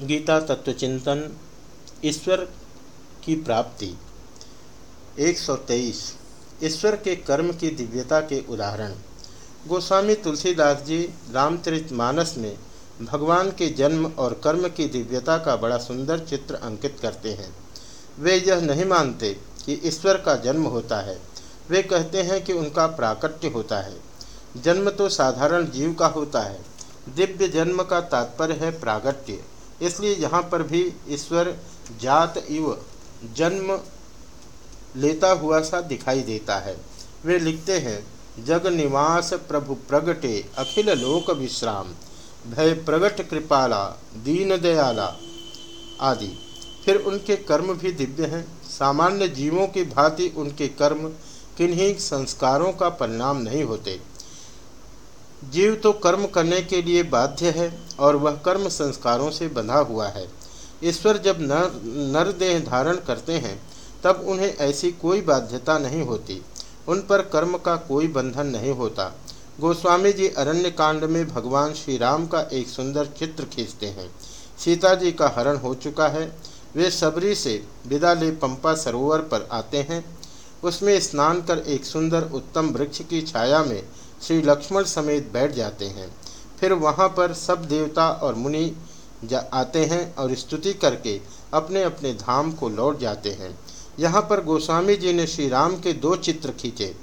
गीता तत्वचिंतन, ईश्वर की प्राप्ति। 123 ईश्वर के कर्म की दिव्यता के उदाहरण। गोस्वामी तुलसीदास जी रामचरित मानस में भगवान के जन्म और कर्म की दिव्यता का बड़ा सुंदर चित्र अंकित करते हैं। वे यह नहीं मानते कि ईश्वर का जन्म होता है। वे कहते हैं कि उनका प्राकट्य होता है। जन्म तो साधारण जीव का होता है। दिव्य जन्म का तात्पर्य है प्रागट्य। इसलिए यहाँ पर भी ईश्वर जात इव जन्म लेता हुआ सा दिखाई देता है। वे लिखते हैं, जग निवास प्रभु प्रगटे, अखिल लोक विश्राम, भय प्रगट कृपाला, दीन दयाला आदि। फिर उनके कर्म भी दिव्य हैं। सामान्य जीवों की भांति उनके कर्म, किन्हीं संस्कारों का परिणाम नहीं होते। जीव तो कर्म करने के लिए बाध्य है और वह कर्म संस्कारों से बंधा हुआ है। ईश्वर जब नर नर देह धारण करते हैं, तब उन्हें ऐसी कोई बाध्यता नहीं होती। उन पर कर्म का कोई बंधन नहीं होता। गोस्वामी जी अरण्य कांड में भगवान श्री राम का एक सुंदर चित्र खींचते हैं। सीता जी का हरण हो चुका है। वे सबरी से विदा ले पंपा सरोवर पर आते हैं। उसमें स्नान कर एक सुंदर उत्तम वृक्ष की छाया में श्री लक्ष्मण समेत बैठ जाते हैं। फिर वहाँ पर सब देवता और मुनि आते हैं और स्तुति करके अपने अपने धाम को लौट जाते हैं। यहाँ पर गोस्वामी जी ने श्री राम के दो चित्र खींचे।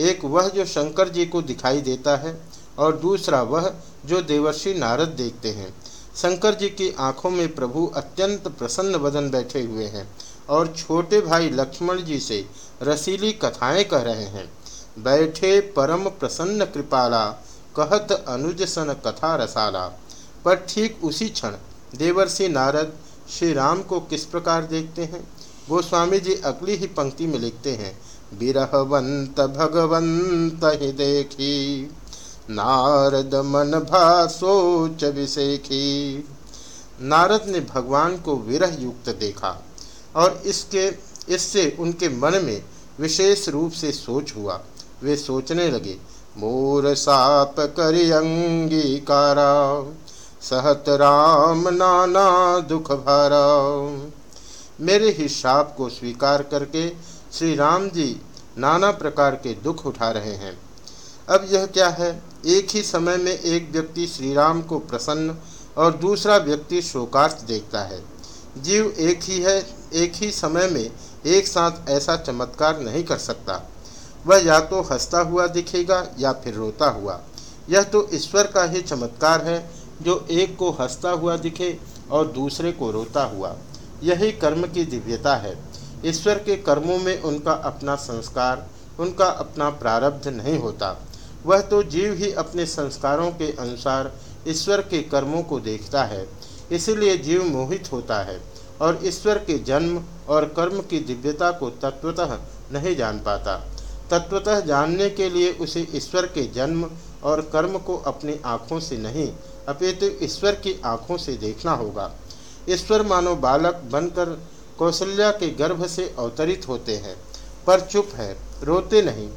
एक वह जो शंकर जी को दिखाई देता है और दूसरा वह जो देवर्षि नारद देखते हैं। शंकर जी की आँखों में प्रभु अत्यंत प्रसन्न वदन बैठे हुए हैं और छोटे भाई लक्ष्मण जी से रसीली कथाएँ कह रहे हैं। बैठे परम प्रसन्न कृपाला, कहत अनुज सन कथा रसाला। पर ठीक उसी क्षण देवर्षि नारद श्री राम को किस प्रकार देखते हैं? गोस्वामी जी अगली ही पंक्ति में लिखते हैं, बिरहवंत भगवंत ही देखी, नारद मन भा सोच विषेखी नारद ने भगवान को विरह युक्त देखा और इसके, इससे उनके मन में विशेष रूप से सोच हुआ। वे सोचने लगे, मोर साप करी अंगीकारा, सहत राम नाना दुख भरा। मेरे ही शाप को स्वीकार करके श्री राम जी नाना प्रकार के दुख उठा रहे हैं। अब यह क्या है? एक ही समय में एक व्यक्ति श्री राम को प्रसन्न और दूसरा व्यक्ति शोकार्थ देखता है। जीव एक ही है, एक ही समय में एक साथ ऐसा चमत्कार नहीं कर सकता। वह या तो हंसता हुआ दिखेगा या फिर रोता हुआ। यह तो ईश्वर का ही चमत्कार है, जो एक को हंसता हुआ दिखे और दूसरे को रोता हुआ। यही कर्म की दिव्यता है। ईश्वर के कर्मों में उनका अपना संस्कार, उनका अपना प्रारब्ध नहीं होता। वह तो जीव ही अपने संस्कारों के अनुसार ईश्वर के कर्मों को देखता है। इसलिए जीव मोहित होता है और ईश्वर के जन्म और कर्म की दिव्यता को तत्वतः नहीं जान पाता। तत्वतः जानने के लिए उसे ईश्वर के जन्म और कर्म को अपनी आँखों से नहीं, अपितु ईश्वर की आँखों से देखना होगा। ईश्वर मानो बालक बनकर कौशल्या के गर्भ से अवतरित होते हैं, पर चुप है, रोते नहीं।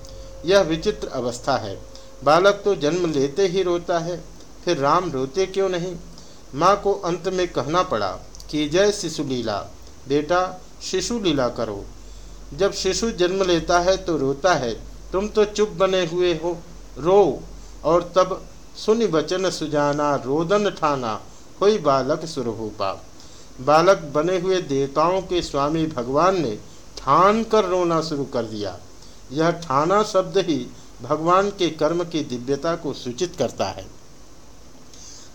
यह विचित्र अवस्था है। बालक तो जन्म लेते ही रोता है, फिर राम रोते क्यों नहीं? माँ को अंत में कहना पड़ा कि, जय शिशु लीला बेटा शिशु लीला करो। जब शिशु जन्म लेता है तो रोता है। तुम तो चुप बने हुए हो। रो। और तब सुनि वचन सुजाना, रोदन ठाना। कोई बालक सुरभूपा बालक बने हुए देवताओं के स्वामी भगवान ने ठान कर रोना शुरू कर दिया। यह ठाना शब्द ही भगवान के कर्म की दिव्यता को सूचित करता है।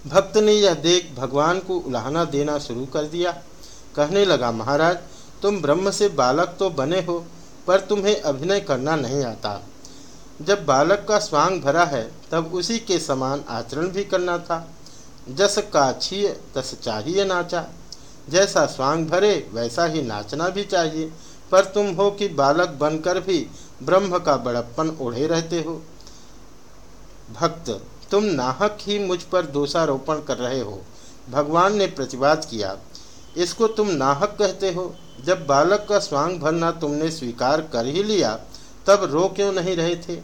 भक्त ने यह देख भगवान को उलाहना देना शुरू कर दिया। कहने लगा, महाराज तुम ब्रह्म से बालक तो बने हो, पर तुम्हें अभिनय करना नहीं आता। जब बालक का स्वांग भरा है, तब उसी के समान आचरण भी करना था। जस काछिय तस चाहिए नाचा। जैसा स्वांग भरे, वैसा ही नाचना भी चाहिए। पर तुम हो कि बालक बनकर भी ब्रह्म का बड़प्पन ओढ़े रहते हो। भक्त, तुम नाहक ही मुझ पर दोषारोपण कर रहे हो। भगवान ने प्रतिवाद किया। इसको तुम नाहक कहते हो। जब बालक का स्वांग भरना तुमने स्वीकार कर ही लिया, तब रो क्यों नहीं रहे थे?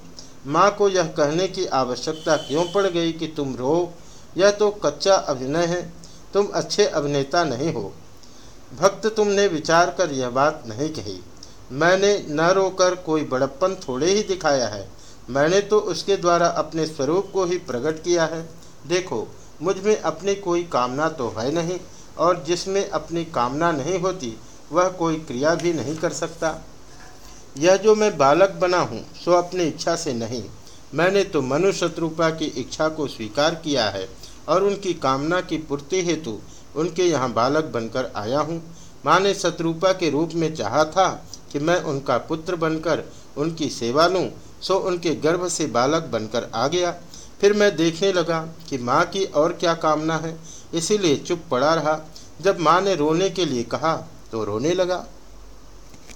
माँ को यह कहने की आवश्यकता क्यों पड़ गई कि तुम रो? यह तो कच्चा अभिनय है, तुम अच्छे अभिनेता नहीं हो। भक्त तुमने विचार कर यह बात नहीं कही। मैंने न रोकर कोई बड़प्पन थोड़े ही दिखाया है। मैंने तो उसके द्वारा अपने स्वरूप को ही प्रकट किया है। देखो, मुझमें अपनी कोई कामना तो है नहीं। और जिसमें अपनी कामना नहीं होती, वह कोई क्रिया भी नहीं कर सकता। यह जो मैं बालक बना हूँ, सो अपनी इच्छा से नहीं। मैंने तो मनु शत्रुपा की इच्छा को स्वीकार किया है और उनकी कामना की पूर्ति हेतु उनके यहाँ बालक बनकर आया हूँ। माँ ने शत्रुपा के रूप में चाहा था कि मैं उनका पुत्र बनकर उनकी सेवा लूँ, सो उनके गर्भ से बालक बनकर आ गया। फिर मैं देखने लगा कि माँ की और क्या कामना है। इसीलिए चुप पड़ा रहा। जब माँ ने रोने के लिए कहा तो रोने लगा।